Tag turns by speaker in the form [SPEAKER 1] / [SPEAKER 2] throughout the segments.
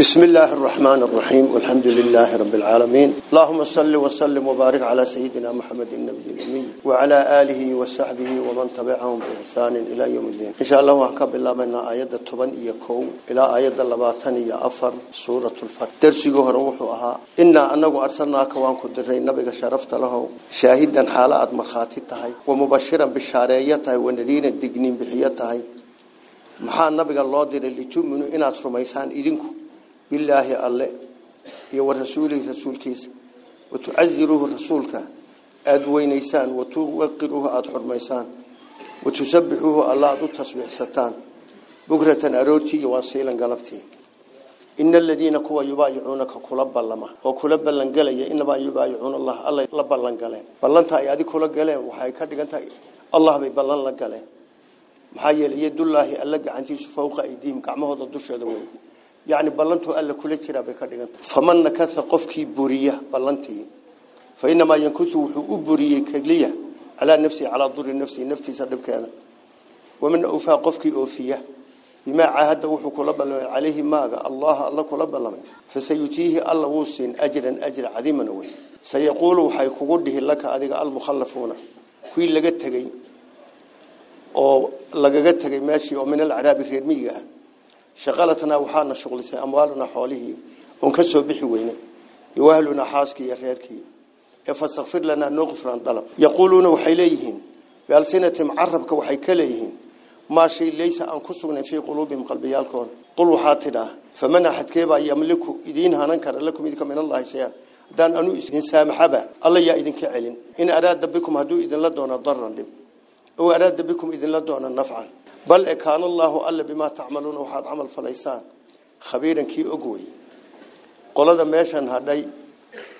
[SPEAKER 1] بسم الله الرحمن الرحيم والحمد لله رب العالمين. اللهم صل وسلم وبارك على سيدنا محمد النبي الأمي وعلى آله وصحبه ومن تبعهم بإحسان إلى يوم الدين. إن شاء الله وحكب الله من آيات الطبن إيكو إلى آيات اللباتن أفر سورة الفتح درسيه روحها إنا أنه أرسلناك وانك درين نبيك شرفت له شاهدا حالات مرخاتي ومبشرا بالشاريته والذين الدقنين بحيته maxaa nabiga loo diray lituminu inaad rumaysaan idinku billaahi rasuulka aada weynaysaan watuwaqiruuhu aada xurmaysaan watusabixuuhu alla aada u tasbiixsataan bukratan aroortii iyo waasiilan galabtii ina aladiina kuwa yubaayicuunaka kula ballama oo kula ballangelaya inamaa yubaayicuuna allah alla la ballan galeen ballanta ay adig kula galeen waxay ka dhigan tahay allah bay ballan la galeen maxaa yeelay yadullaahi alla gacantiisu fawqa aydiihim gacmahooda dushooda wey يعني بلنتو ألا كل شيء ربي كذلك فمن نكث قفكي بورية بلنتي. فإنما ينكثو أبورية كجلية على نفسي على ضر نفسي نفسي سلب كذا ومن أوفى قفكي أوفية. بما عهد وحو كل عليه ما الله الله كل بلما فسيتيه الله وصين أجرا أجر عظيما وين سيقول وحي كوده لك أذيك المخلفون. كي لقتها جي أو لقتها جي ماشي ومن العرب في المية شغلتنا وحالنا شغلتنا أموالنا حوله. ونكسو بحوينه يوهلنا حاسكي يا خيركي. فاستغفر لنا نغفر عن ظلم يقولون وحيليهن بألسنة معربك وحيكليهن ما شيء ليس أنكسونا في قلوبهم قلبي يالكون. قلوا حاتنا فمن أحد كيبا يملكوا إذينها ننكر لكم إذكم من الله شيئا. دان أنو إذن سامحبا. الله يا إذن كعلن. إن أراد بكم هدو إذن لدونا ضرر e kaana allaahu alla bimaa tacmaluuna waxaad camal falaysaan khabiiran kii og wey qolada meeshan hadhay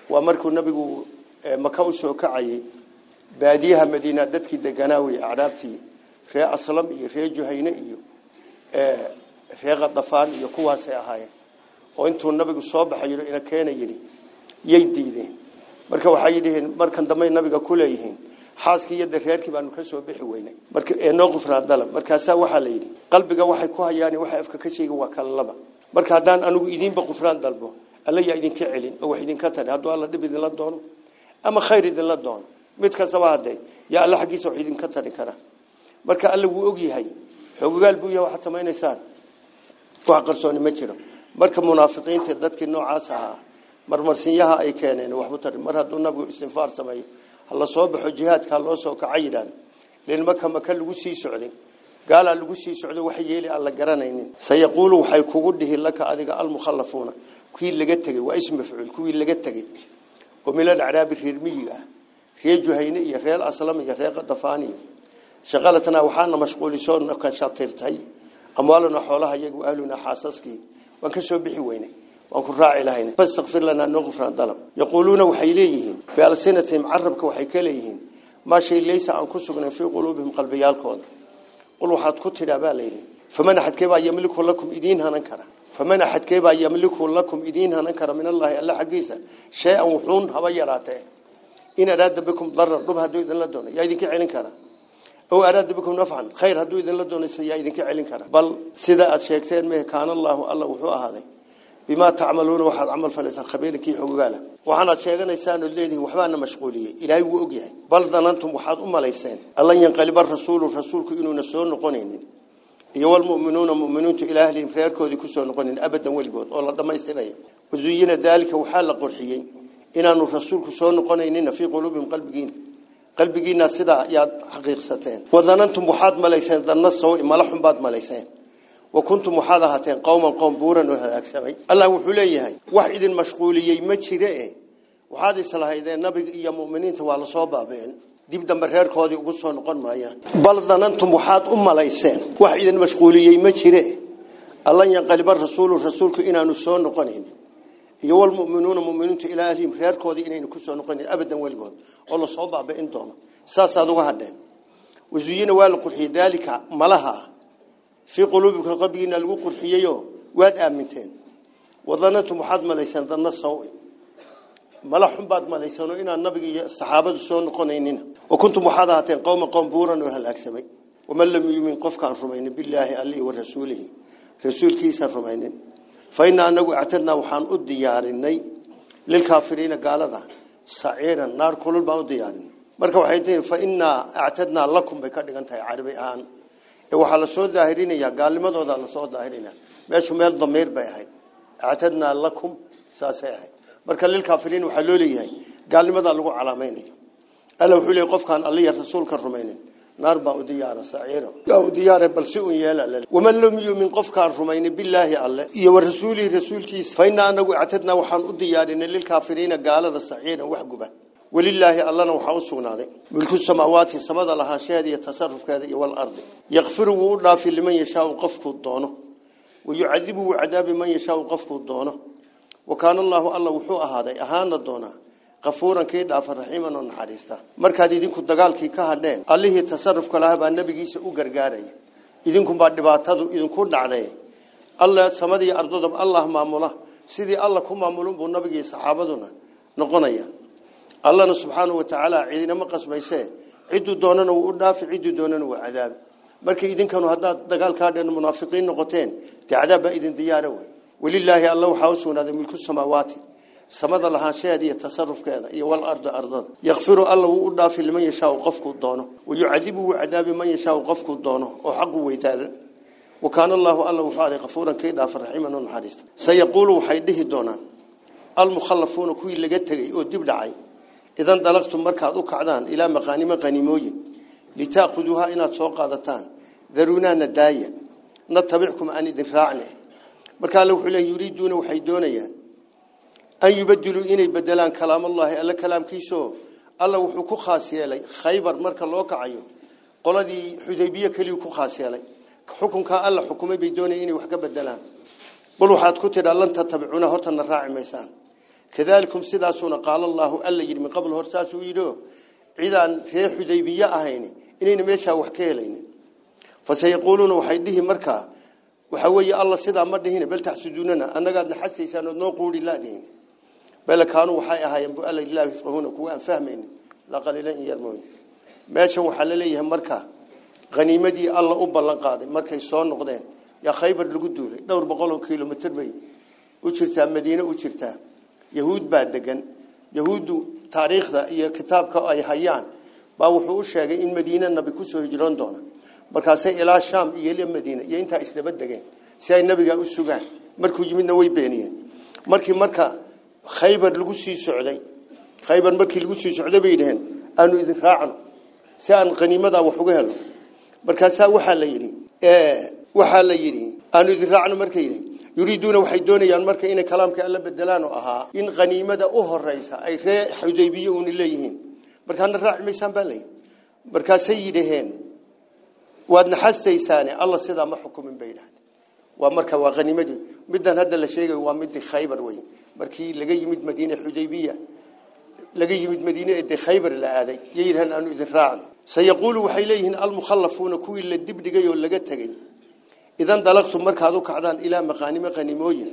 [SPEAKER 1] waa markuu nabigu maka u soo kacayay baadiyaha madiina dadkii deganaa wey acraabtii ree aslam iyo ree juhayne iyo ree kadafaan iyo kuwaasay ahaayeen oo intuu nabigu soo baxay ina keena yidhi yay diideen marka waxay yidhihiin markan dambey nabiga xaaskii iyo dareerkii baanu ka soo bixi weynay marka ee noo qufraan dalab markaasaa waxaa la yidhi qalbiga waxay ku hayaan waxay afka ka sheegin waa kala laba marka haddaan anigu idiinba qufraan dalbo alla yaa idinka celin oo wax idinka tari hadduu alla dhib idinla doono ama khayr idinla doono mid kastaba haddee yaa alla xaggiisa wax idinka tari kara marka alla wuu og yahay xoogogaal buu yahay waxaad samaynaysaan wax qarsooni ma jiro marka munaafiqiinta dadkii noocaas ahaa marmarsinyaha ay keeneen waxbu tari mar hadduu nabigu istinfaar sameeyo leen maka maka lagu sii socday gaala lagu sii socday wax yeeli aan la garanaynin sayaqulu waxay kugu dhihi laka adiga al mukhallafuna kuwii laga tagay waa ism mafcuul kuwii laga tagay oo milal arabi reer miyiga reer juhayne iyo reer aslam iyo reer qadafaani shaqalatna waxaana mashquulisoon ka shatirtay amwaaluna xoolaha iyagu ahluna xaasaskii waan ka soo bixi weynay فاستغفر لنا نغفر الظلم. يقولون وحيليهن بألسنتهم عربك وحيكليهن ما شيء ليس أن كسقنا في قلوبهم قلبي الكون قلوا حد كتر أبالي فمن أحد كيبا يملك لكم إدينها ننكر فمن أحد كيبا يملك لكم إدينها ننكر من الله ألا حقيسة شيء وحون هوا يراته. إن أراد بكم ضرر ربها دو إذن لدون. يا إذن كعلن كرا أو أراد بكم نفعا خير هدو إذن لدون. يا إذن كعلن كرا بل سيدا أتشيكتين مه كان الله الله وحوا هذا بما تعملون واحد عمل فليس الخبير كي حقوقاله وحنا شيغان ايسان الليدي وحبانا مشغولية. إلهي وقعي بل ظننتم واحد أمال ايسان الله ينقلب الرسول والرسول إنو نسون نقونين. يو المؤمنون مؤمنون إلى أهلهم فياركو ذي كسون نقونين. أبدا والقوت والله دم ايسان وزينا ذلك وحال قرحيين. إنا نرسولك سون نقونين. في قلوبهم قلبين قلبين سدا يا حقيق ستين. وظننتم واحد مال ايسان ظننا سوء مالحهم بعد مال ايسان وكنتم محاضرتين قوما قوم بورا وهالأكسبي الله وحلي هاي واحد المشغولي يمشي رأي وهذه صلاة إذا نبي يا مؤمنين توال صوبا بين دي بدم بهر قاضي وقصة نقول مايا. بل ظننتم محاض أم ليسان واحد المشغولي يمشي رأي الله ينقلب رسول والرسول إنا نسون نقولين يو المؤمنون مؤمنون إلى أهلهم خير قاضي إنا نقصة نقولين أبدا والقول الله صوبا بين دوما. ساسا دوها دين وزينوا والقرحي ذلك ملها. في قلوبكم قبينا لو قرحييو واد آمنتين. وظننتم حد مليسان ظن السوء ملحم بعد مليسانو إن النبي الصحابه سو نقونيننا وكنتم محاضاتين قوم قوم بورا وهلاكسمي ومن لم يؤمن قف كان رمين. بالله الله ورسوله. رسول كيس رمين. فإن أنه اعتدنا وحان الدياريني للكافرين قال هذا سعيرا نار كل tahay fa inna a'tadna lakum bay ka dhigan tahay carabi aan ee waxa la soo daahirinaya gaalnimadooda la soo daahirinaya meeshu meel dameer bay ahayd a'tadna lakum saasay ahayd marka lil kaafiriin waxa loo leeyahay gaalnimada lagu calaameynaya alla wuxuu leeyahay qofkan alla iyo rasuulka rumaynin naar baa u diyaara saciiro yaa u diyaara bal si uu yeela la waman lam yu'min qofkaan rumaynin billahi alla iyo wa rasuulihi rasuulkiisa fa inna anagu a'tadna waxaan u diyaarinay lil kaafiriina gaalada saciira wax guba ولله الله وحا وسغناده ملك السماوات سمد لها شهد يتصرف كذا والارض يغفر ودافي لمن يشاء قفكو دونه ويعذب عذاب من يشاء قفكو دونه وكان الله الله وحو اهاده اهان دونا غفورا كي داف رحيما ونحريستا markaad idinku dagaalkii ka hadheen allihii tasarrufka lahaa baa nabigiisa u gargaaray idinku baa dhibaatadu idinku dhacday allah samadii ardada allah maamula sidii allah ku maamulun buu nabigiisa saxaabaduna noqonayaan الله سبحانه وتعالى عيدنا ما قسميسه عدو دوننا ودافع عدو دوننا وعذاب ka dhan munaafiqiin noqoteen taadaab idin diyaaro way walillahi allah waxa uu sugnaaday milku samaawaati samada lahaansheeda iyo tasarrufkeeda iyo wal arda ardada yaghfiru allah uu dhaafi liman yashaa qofku doono wayucadibu cadaabi man yashaa qofku doono oo xaq weeytaan وكان الله الله وحده غفورا كي دافر رحيما ونحريست سيقول dhihi doonaan المخلفون laga tagay oo dib dhacay litaakhuduha inaad soo qaadataan daruunana daaya natabickum an idin raacne marka alla wuxuu leeyahay yuriiduuna waxay doonayaan an yubadiluu inay bedelaan kalaam allahi alla kalaamkiisoo alla wuxuu ku khaas yeelay khaybar marka loo kacayo qoladii xudaybiye keliyu ku khaas yeelay xukunkaa alla xukumay bay doonayaan inay wax ka bedelaan bal waxaad ku tidhaa lan tatabicuna hortana raaci maysaan كذلكم سداسون قال الله ألا يجري من قبل هرساس ويدو. عيدان ريح حديبية أهيني إننا ميشا وحكيلين. فسيقولون وحيده مركا. وحوي الله سدا مدهين بل تحسدوننا. أنا قاعد نحسي سنو نقول الله دين. بل كانوا وحي أهين بألا الله يفقهون كوان فاهمين لا قليلا يرمون ميشا وحلليه مركا. غنيمتي الله أبلا قادم مركا يسون نقدين. يا خيبر لقدولي. دور بقولهم كيلو متر بي. وشرتها مدينة وشرتها in madiina nabi ku soo hijroon doona markaasay ilaa shaam iyo ilaa madiina iyo intaa isdaba degeen si ay nabiga u sugaan markuu yimidna way beeniyeen markii marka khaybar lagu sii socday khaybar markii lagu sii socday bay yidhaheen aanu idin raacno si aan qaniimada wax uga helno markaasaa waxaa la yidhi waxaa la yidhi aanu idin raacno markay yidhi يريدون وحيدون يعني مركا إن كلامك ألا بدلان أها إن غنيمة أوه الرئيسة. أي خي حديبية أون الليهين مركا نرع ميسان بالي مركا سيدهين. وأدنا حس سيساني الله سيدا ما حكم من بينه. ومركا وغنيمة مدن هذا الشيء ومد خيبر وين. مركا لقي مد مدينة حديبية. لقي مد مدينة إدي خيبر لآذي. ييرهن أنه إذن راعن سيقولوا حيليهن المخلفون كوي اللي الدب دقيه اللي قد تقيه إذن دلقتم مركادو كعدان إلى مقانيم غنيموين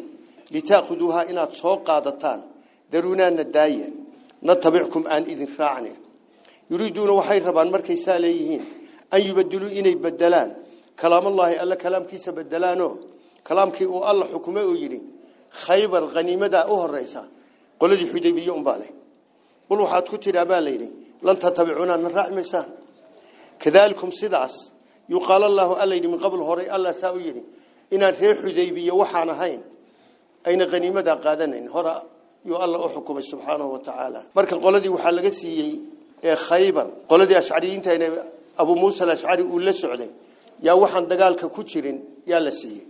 [SPEAKER 1] لتأخذوها إن تسوق قادتان. درونا الندايا نتبعكم أن إذن راعنا يريدون وحي ربان مركي ساليهين. أن يبدلوا إن يبدلان كلام الله ألا كلام كيس بدلانه كلام كي وقال حكومة أجري. خيبر غنيمة دا أهر رئيسا قل دي حدي بيوم بالي قلوا حاتكو تيرا بالي لن تتبعونا نرعمسا كذلكم سيدعس يقال الله ألا يدي من قبل هوري الله ساو يدي إن ريح حديبية وحانا هين. أين غنيمة قادنين؟ هورا يو الله أحكم سبحانه وتعالى. مركا قولدي وحالة سيي خيبر. قولدي أشعريين تاين أبو موسى الأشعري أولا سعودي. يا وحان دقالك كتيرين يا لسيي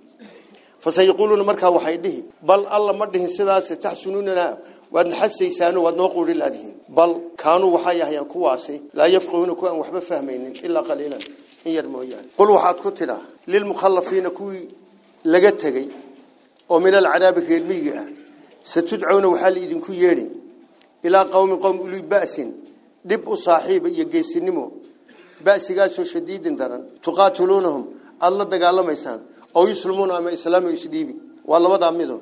[SPEAKER 1] فسيقولون مركا وحيده بل الله مرده سداس تحسنوننا وأن حسيسان وأن نقول للأدهين بل كانوا وحيا هيا كواسي لا يفقهون كوان وحبا فهمين إلا قليلا. Tidhaa lilmukhallafiina kuwii laga tegey oo min alcaraabi reer miyiga ah satudcawna waxaa la idinku yeedhi ilaa qowmin qowm uli ba'sin dhib u saaxiiba iyo geesinimo ba'sigaasoo shadiidin daran tuqaatiluunahum aada la dagaalamaysaan oo yuslimuuna ama islaam isdhiibi waa labadaa mido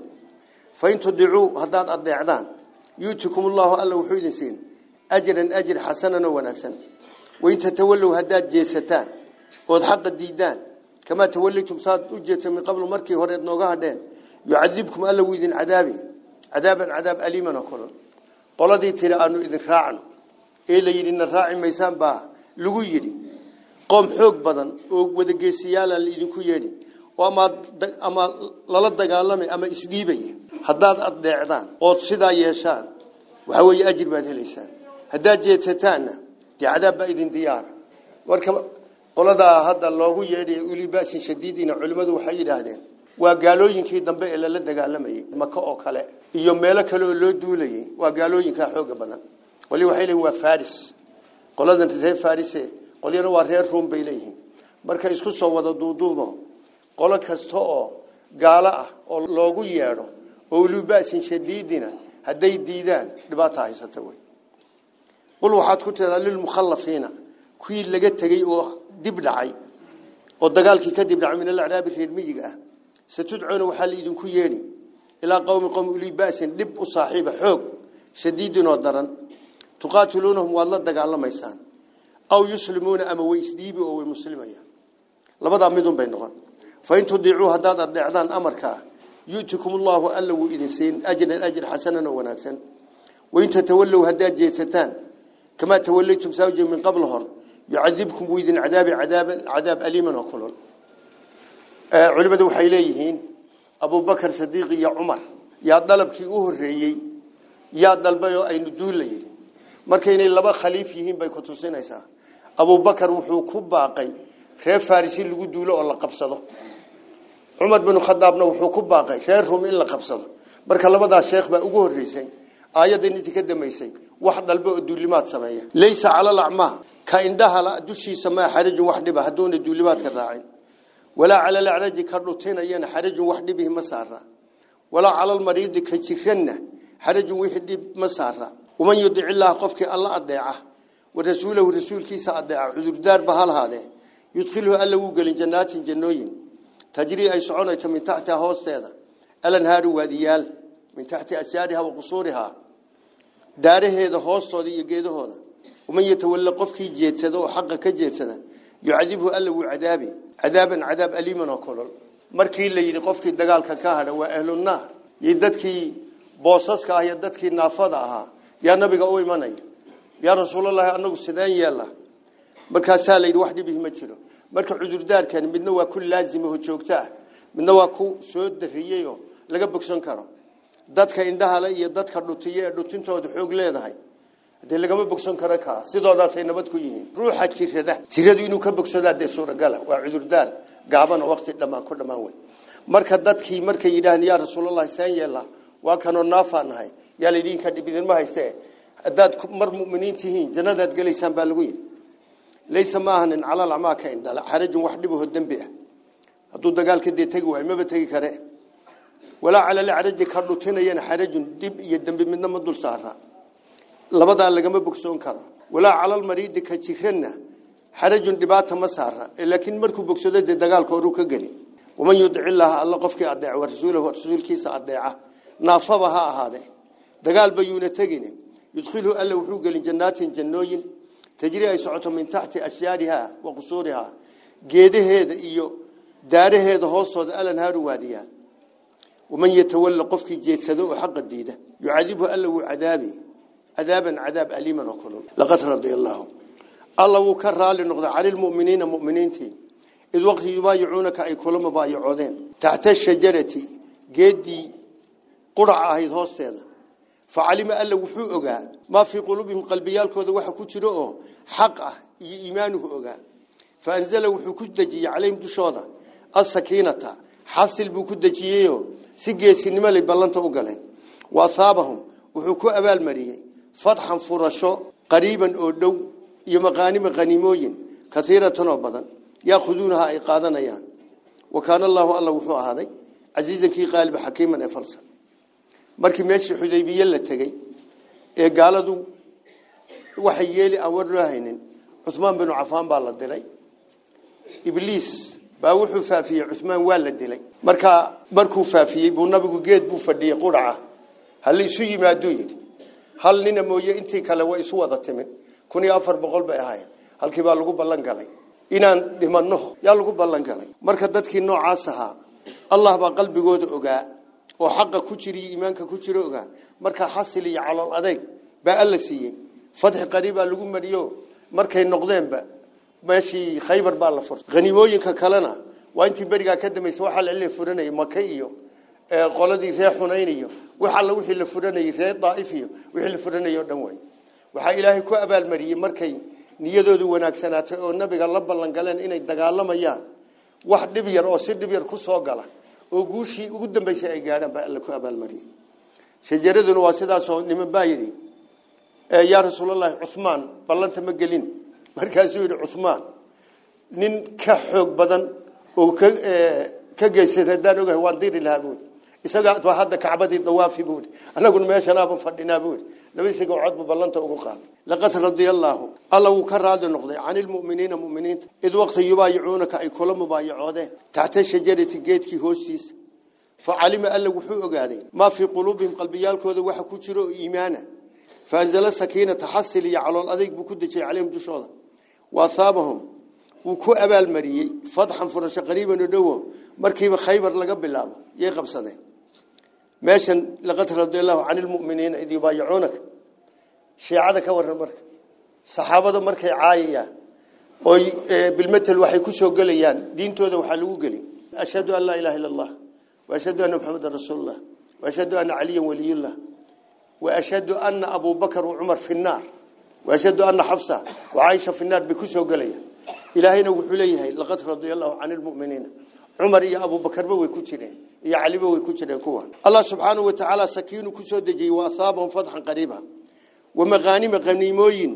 [SPEAKER 1] fain tudicuu haddaad adeecdaan yuutikum ullahu alla wuxuu idin siin ajran ajr xasanan oo wanaagsan wain tatawallow haddaad jeesataan qablu markii hore nooga hadheen yucadibkum alla wuu idin cadaabi cadaaban cadaab aliiman oo kulul qoladii tiri aanu idin raacno ee la yidhi na raaci maysaan baa lagu yidhi qoom xoog badan oo wadageesiyaala la idinku yeedhi oo ama ama lala dagaalamay ama isdhiibaya haddaad addeecdaan ood sidaa yeeshaan waxaa weeye ajir baad helaysaan haddaad jeedsataanna dee cadaab baa idin diyaara marka qoladaa hadda loogu yeedhaya uli ba'sin shadiidina culimmadu waxay yidhaahdeen waa gaalooyinkii dambe ee lala dagaalamayay maka oo kale iyo meelo kale oo loo duulayay waa gaalooyinkaa xooga badan qoli waxay leeyihin waa faris qoladan reer farise qolyana waa reer ruum bay leeyihiin marka isku soo wada duuduubo qolo kasta oo gaalo ah oo loogu yeedho oo uli ba'sin shadiidina hadday diidaan dhibaata haysata wey qul waxaad ku tiraa lilmukhallafiina kuwii laga tegey oo dib dhacay oo dagaalkii kadib dhacay min alacraabi reer miyiga ah satudcuuna waxaa laidinku yeedhi ilaa qowmi qowmi ulii ba'sin dhib u saaxiiba xoog shadiidin oo daran tuqaatiluunahum waad la dagaalamaysaan aw yuslimuuna ama way isdhiibi oo way muslimayaan labadaa midun bay noqon fain tudiicuu haddaad adeecdaan amarkaa yu'tikum allahu alla wuu idin siin ajran ajr xasanan oo wanaagsan wain tatawallow haddaad jeedsataan kamaa tawallaytum saawja min qabl hor يعذبكم ويدن عذاب عذاب عذاب أليما وكلل آه، علبة وحيليهين أبو بكر صديقي يا عمر يا طلب كيوه الرئي يا طلب يا أي ندول ليه مركين اللي بقى خليفيهين بيكتوسين هسا أبو بكر وحوكم باقي خير فارسي اللي قد دوله الله قبصده. عمر بن الخطاب وحوكم باقي خيرهم إلا قبصده. مرك الله بدأ الشيخ بقوه الرئيسين آية دي نتكدم يسين واحد طلب ليس على الأعمى. Ka ka indhahala dushiisa maa xarajun wax dhiba hadduuna duulimaadka raacin walaa cala alacraji ka dhutinayana xarajun wax dhibihi ma saara walaa cala almariidi ka jiranna xarajun wixii dhib ma saara waman yudic illaaha qofkii alla adeeca wa rasuulahu rasuulkiisa adeeca cudurdaarba ha lahaadee yudkhilhu alla wuu gelin jannaatin jannooyin tajrii ay soconayto min taxtiha hoosteeda alanhaaru waadiyaal min taxti asyaariha wa qusuurihaa daaraheeda hoostooda iyo geedahooda oo xaqa ka jeedsada yucadibhu alla wuu cadaabi cadaaban cadaab aliiman oo kolol markii la yidhi qofkii dagaalka ka hadha waa ahlunaar iyo dadkii boosaska ah iyo dadkii naafada ahaa yaa nabiga u imanaya yaa rasuulallaahi anagu sideen yeella markaasaa la yidhi wax dhibihi ma jiro marka cudurdaarkani midna waa ku laasimaho joogto ah midna waa ku soo dariyeyoo laga bogsan karo dadka indhahale iyo dadka dhutiye dhutintooda xoog leedahay hadee lagama bogsan karo kaa sidoodaasay nabad ku yihiin ruuxa jirada jiradu inuu ka bogsadaa dee suuragala waa cudurdaar gaaban oo waqti dhammaan ku dhammaan wey marka dadkii markay yidhaahaan yaa rasuulallahi saan yeella waa kanoo naafaa nahay yaa la idinka dhib idinma hayste haddaad mar mu'miniin tihiin jannadaad gelaysaan baa lagu yidhi laysa maahanin calal amaa ka indhala xarajun wax dhibaho dembi ah hadduu dagaalka dee tegi waayo maba tegi kare walaa cala lacraji ka dhutinayana xarajun dib iyo dembi midna ma dul saara labadaa lagama bogsoon karo walaa cala almariidi ka jiranna xarajun dhibaata ma saara laakiin markuu bogsado dee dagaalka horuu ka geli waman yudic illaaha alla qofkii adeeca wa rasuulahu rasuulkiisa adeeca naafaba ha ahaade dagaalba yuuna tegine yudkhilhu alla wuxuu gelin jannaatin jannooyin tajrii ay socoto min taxti ashyaariha wa qusuuriha geedaheeda iyo daaraheeda hoostooda alanhaaru waadiyaan waman yatawalla qofkii jeedsado oo xaqa diida yucadibhu alla wuu cadaabi raali noqday cani lmu'miniina mu'miniintii id waqti yubaayicuunaka ay kula mubaayacoodeen taxta shajarati geeddii qurac ahayd hoosteeda facalima alla wuxuu ogaa maa fii quluubihim qalbiyaalkooda waxa ku jiro oo xaq ah iyo iimaanuhu ogaa faanzala wuxuu ku dejiyey calayhim dushooda asakiinata xasil buu ku dejiyeyo si geesinimo lay ballanta u galeen wa ahaabahum wuxuu ku abaalmariyey kaiiratan oo badan yaahuduunaha ay qaadanayaan wa kaana allaahu alla wuxuu ahaaday casiizankii qaaliba xakiiman ee falsan markii meeshii xudaybiye la tegey ee gaaladu waxay yeeli aan war loo haynin cumaan binu cafaan baa la diray ibliis baa wuxuu faafiyey cumaan waa la dilay markaa markuu faafiyey buu nabigu geed buu fadhiyey quraca hala isu yimaaduu yidhi hal nina mooye intii kale way isu wada timid kun iyo afar boqol bay ahayd halkii baa lagu ballan galay inaan dhimanno yaa lagu ballan galay marka dadkii noocaas ahaa allah baa qalbigooda ogaa oo xaqa ku jira iyo iimaanka ku jira ogaa marka xasil iyo calool adeeg baa alla siiyey fadxi qariibaa lagu mariyo markay noqdeenba meeshii khaybar baa la furtay haniimooyinka kalena waa intii berigaa ka dambaysay waxaa la furanayay maka iyo qoladii reer xunayn iyo wax alla wixii la furanayay reer daa'if iyo wixii la furanayay oo dhan way waxaa ilaahay ku abaalmariyey markay niyadoodu wanaagsanaatay oo nabiga la ballan galeen inay dagaalamayaan wax dhib yar oo si dhib yar ku soo gala oo guushii ugu dambaysay ay gaadhaan baa alla ku abaalmariyey shajaraduna waa sidaasoo niman baa yidhi yaa rasuulallaahi cuhmaan ballanta ma gelin markaasuu yidhi cuhmaan nin ka xoog badan oo ka ka geysay haddaan ogahay waan diri lahaa buuri isaga waa hadda kacbadii dawaafi buuri anaguna meeshanaaba fadhinaa buuri labadiisa gowcood buu ballanta ugu qaaday laqad radiyallaahu alla wuu ka raadi noqday can ilmu'miniina mu'miniinta id waqti yubaayicuunaka ay kula mubaayacoodeen taxta shajarati geedkii hoostiisa facalima alla wuxuu ogaaday maa fii quluubihim qalbiyaalkooda waxa ku jiro oo iimaana faanzala sakiinata xasil iyo calool adayg buu ku dejiyey calayhim dushooda waahaabahum wuu ku abaalmariyey fadxan furasho qariiban oo dhowo markiiba khaybar laga bilaabo yay qabsadeen ماشن لقد رضي الله عن المؤمنين إذ يبايعونك شيعتك ورمرك صحابة مرك عاية بالمثل وحي كسو قليان دين تودا وحلو قلي أشهد أن لا إله إلا الله وأشهد أن محمد رسول الله وأشهد أن علي ولي الله وأشهد أن أبو بكر وعمر في النار وأشهد أن حفصة وعائشة في النار بكسو قليان إلهي نوحوا ليها لقد رضي الله عن المؤمنين عمر يا أبو بكر بوي كتيرين يا علي بوي كتيرين كوان الله سبحانه وتعالى سكينه كسودجي وأثابهم فضحا قريبا ومغانم غنيموين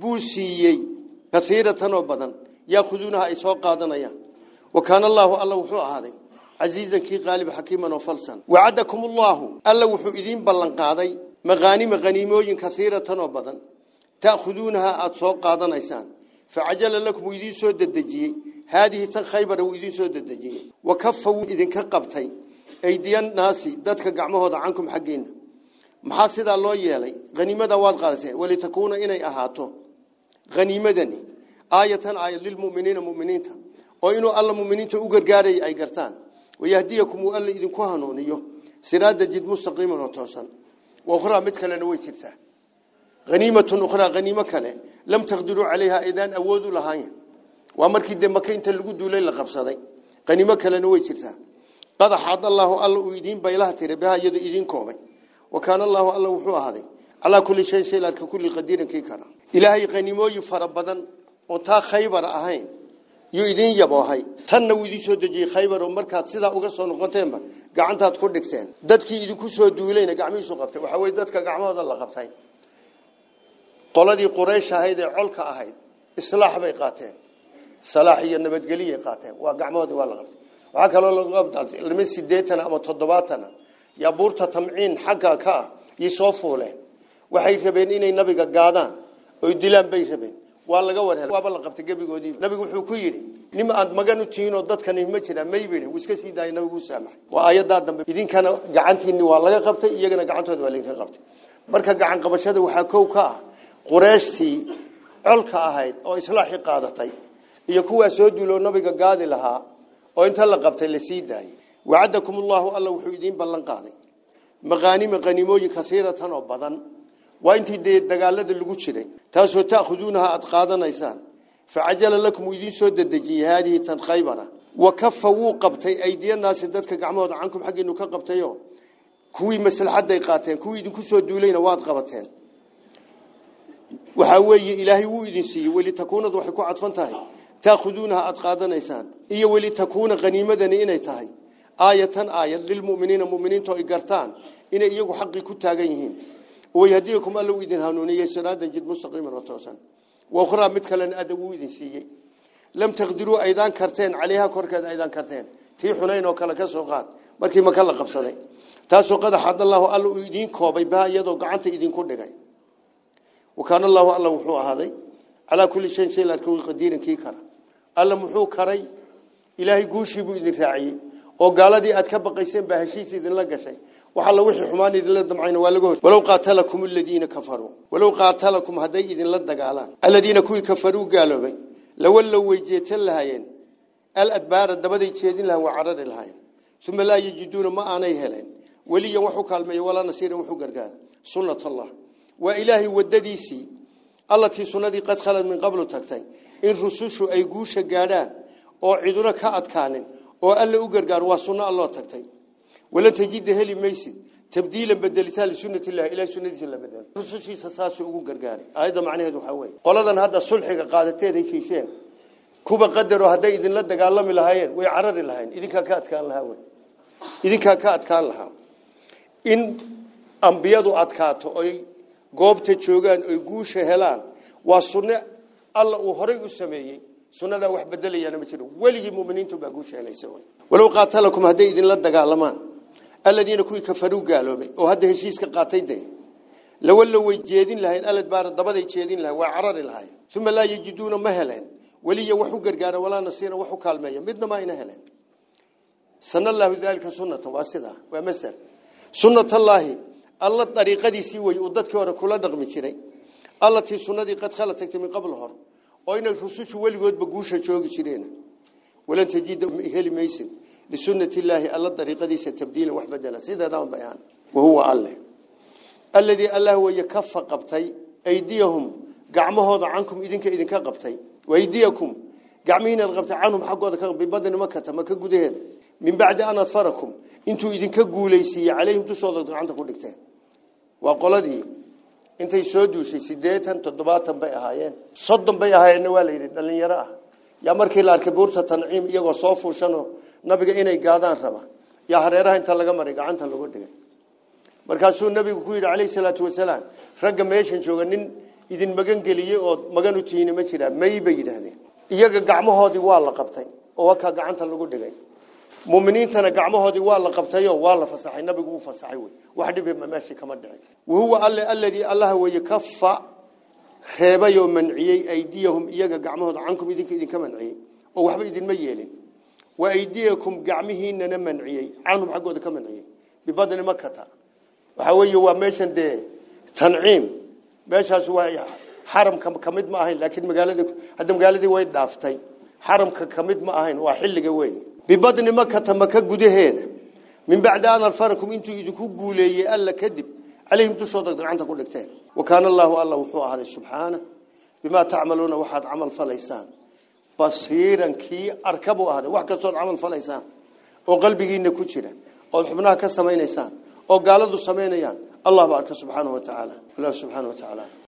[SPEAKER 1] بوسيي كثيرة وبدا يأخذونها إسوقا دنيا وكان الله الله وحوه هذا عزيزا كي غالب حكيما وفلسا وعدكم الله الله وحوه إذين بلنقا مغانم غنيموين كثيرة وبدا تأخذونها أتسوقا دنيسان wuu idiin soo dedejiyey wa kafa wuu idinka qabtay aydiyannaasi dadka gacmahooda cankum xaggiinna maxaa sidaa loo yeelay haniimada waad qaadateen walitakuuna inay ahaato haniimadani aayatan aayad lilmuminiina muminiinta oo inuu alla muminiinta u gargaaraya ay gartaan wayahdiyakum uu alla idinku hanuuniyo siraada jid mustaqiiman oo toosan wa ukhraa mid kalena way jirtaa haniimatun ukhraa haniimo kale لم تقدروا عليها إذن أودوا لها ومركي دمكين تلقوا دولي لقبصدي. قنمة كلنا ويترتا قد حاد الله الله ويدين بيلاه تربها يدو إذن كومي. وكان الله الله وحوه هذي. على كل شيء سيلار ككل قدير كي كان. إلهي قنمو يفربدا وطا خيبر أهين. يو إذن يبو هاي. تن ويدشو دجي خيبر ومركات سيدا أغسو نغطين قعنتات كل دكتين. دادكي إذن كسو دولينا قعميسو قبتين وحاوي دادكا قعمو دالا قبتين qoladii quraysh ahayd ee colka ahayd islaax bay qaateen salaax iyo nabadgeliyay qaateen waa gacmahoodii waa la qabtay waxaa kaloo lagu qabtay lima sideetan ama toddobaatan yaa buurta tamciin xagga ka ah iyo soo fuuleen waxay rabeen inay nabiga gaadaan oy dilaan bay rabeen waa laga warhel waaba la qabtay gebigoodii nabigu wuxuu ku yidhi nim aad magan u tihiin oo dadkani ma jiraan may bidhi wuu iska sii daayay nabigu u saamaxay waa ayadaa dambe idinkana gacantiinni waa laga qabtay iyagana gacantooda waa laydinka qabtay marka gacan qabashada waxaa kow ka ah qureeshtii colka ahayd oo islaaxii qaadatay iyo kuwaa soo duuloo nabiga gaadi lahaa oo inta la qabtay la sii daayay wacadakum allaahu alla wuxuu idiin ballan qaaday maqaanima qaniimooyin kaiiratan oo badan waa intii dagaalada lagu jiray taasoo ta'khuduunaha aada qaadanaysaan facajala lakum uu idiin soo dedejiyey haadihi tan khaybara wa kafa wuu qabtay aydiyanaasi dadka gacmahooda cankum xaggiinu ka qabtayo kuwii maslaxaday qaateen kuwii idinku soo duulayna waad qabateen waxaa weeye ilaahay wuu idin siiyey welitakuunad waxay ku cadfan tahay taakhuduunaha aada qaadanaysaan iyo welitakuuna qaniimadani inay tahay aayatan aayad lilmuminiina muminiinta ay gartaan inay iyagu xaqii ku taagan yihiin wayhdiyakum alla uu idin hanuuniyey siraadan jid mustaqiiman oo toosan wa ukhraa mid kalena ada wuu idin siiyey lam taqdiruu aydaan karteen calayha korkeeda aydaan karteen tii xunayn oo kale ka soo qaad markii maka la qabsaday taasoo qadaxad allaahu alla uu idiin koobay baha iyadoo gacanta idinku dhigay وكان الله وعلى وحوا هذي. على كل شيء شيء لا تقول قدير كي كرا الله محو كري. إلهي جوش بو نفعي أو قال دي أتكب قيسين بهشي سيدنا لقشي وحلا وحي حماني ذي لدم عين ولا ولو قاتلكم الذين كفروا. ولو قاتلكم هذي ذي لدى قالا الذين كوي كفروا قالوا بي. لو ولا وجيت الهين الأدبار الدبدي شيدين له وعرض الهين ثم لا يجدون ما أنا يهلين ولي وحكالمي ولا نسير وحجر قال سنة الله. Walaa nasiiran waxu gargaara sunnat allah waa ilaahay wadadiisii allatii sunnadii qad khalad min qablu tagtay in rusushu ay guusha gaadhaan oo ciduna ka adkaanin oo alle u gargaaro waa sunno alloo tagtay walan tajida heli maysid tabdiilan bedelitaan lisunnati illahi ilahay sunnadiisa la bedelo rusushiisa saasuu ugu gargaaray aayadda macnaheedu waxaa weeye qoladan hadda sulxiga qaadateed heshiiseen kuba qadaro hadday idinla dagaalami lahaayeen way carari lahayn idinkaa ka goobta joogaan oy guusha helaan waa sunne alla uu horay u sameeyey sunnadaa wax bedelayaana ma jiro weligii muminiintu baa guusha helaysa walow qaatalakum hadday idinla dagaalamaan aladiina kuwii kafaruu gaaloobay oo hadda heshiiska qaatay dee lawallow way jeedin lahayn aladbaara dabaday jeedin lahayn waa carari lahayn uma laa yajiduuna ma heleen weliya gargaara walaa nasiira wax u midna ma ayna heleen sana allahu dalika sunnatan waa sidaa waa الله طريقة دي سوي وضدك ورا كل دغمة شيء الله في السنة دي قد خلا تكتم قبلها أين الفسوس والجود بجوشة شوقي شيءنا ولن تجد إهل ميسن. لسنة الله الله طريقة دي ستبديل وحبد الله سيدا دام بيان. وهو الله. الذي الله هو يكف قبتي أيديهم. قعمه هذا عنكم إذن كإذن كقبتي وأيديكم. قعمين الغبت عنهم حقوا ذكر ببدن مكة. مكة جود هذا. من بعد أنا صاركم أنتوا إذن كقوليسي عليهم تصدق عن تقول waa qoladii intay soo duushay sideetan toddobaatan bay ahaayeen soddon bay ahaayeenna waa la yidhi dhallinyaro ah yaa markii la arkay buurta tanciim iyagoo soo fuushanoo nabiga inay gaadaan raba yaa hareeraha inta laga maray gacanta lagu dhigay markaasuu nabigu ku yidhi calayhi salaatu wasalaam ragga meeshan jooga nin idin magan geliyey oo magan u tihiin ma jiraa may bay yidhaahdeen iyaga gacmahoodii waa la qabtay oo wakaa gacanta lagu dhigay مؤمنين قعمه هذه والله قبتها والله فسحي. النبي قوم فسحي واحد يبي ما ماشي كما دعي. وهو الذي الله هو يكفى خيبة يوم من منعي أيديهم إياك قعمه عنكم إذنك إذنك منعي أو حبي إذن ما يلين وأيديكم قعمهن نمنعي عنهم حقود كما منعي ببدن مكة وحوي هو ماشي دي. تنعيم. ماشي هسوا حرم كم كمد ما هين لكن مقالة هدم مقالة دي ويد دافتي. حرم كمد ما هين وحلق وين ببدن مكة مكة جودة هذا من بعد أن الفرقكم أنتم يدكوا جولي ألا كذب. عليهم تصدق عنده كل كتير وكان الله الله وحوا هذا سبحانه بما تعملون واحد عمل فليسان. بصيرا كي أركبوا هذا. واحد صار عمل فليسان. وقلبي إنه كتير. أو حبناه كسمين إنسان أو قالوا الله بارك سبحانه وتعالى. الله سبحانه وتعالى.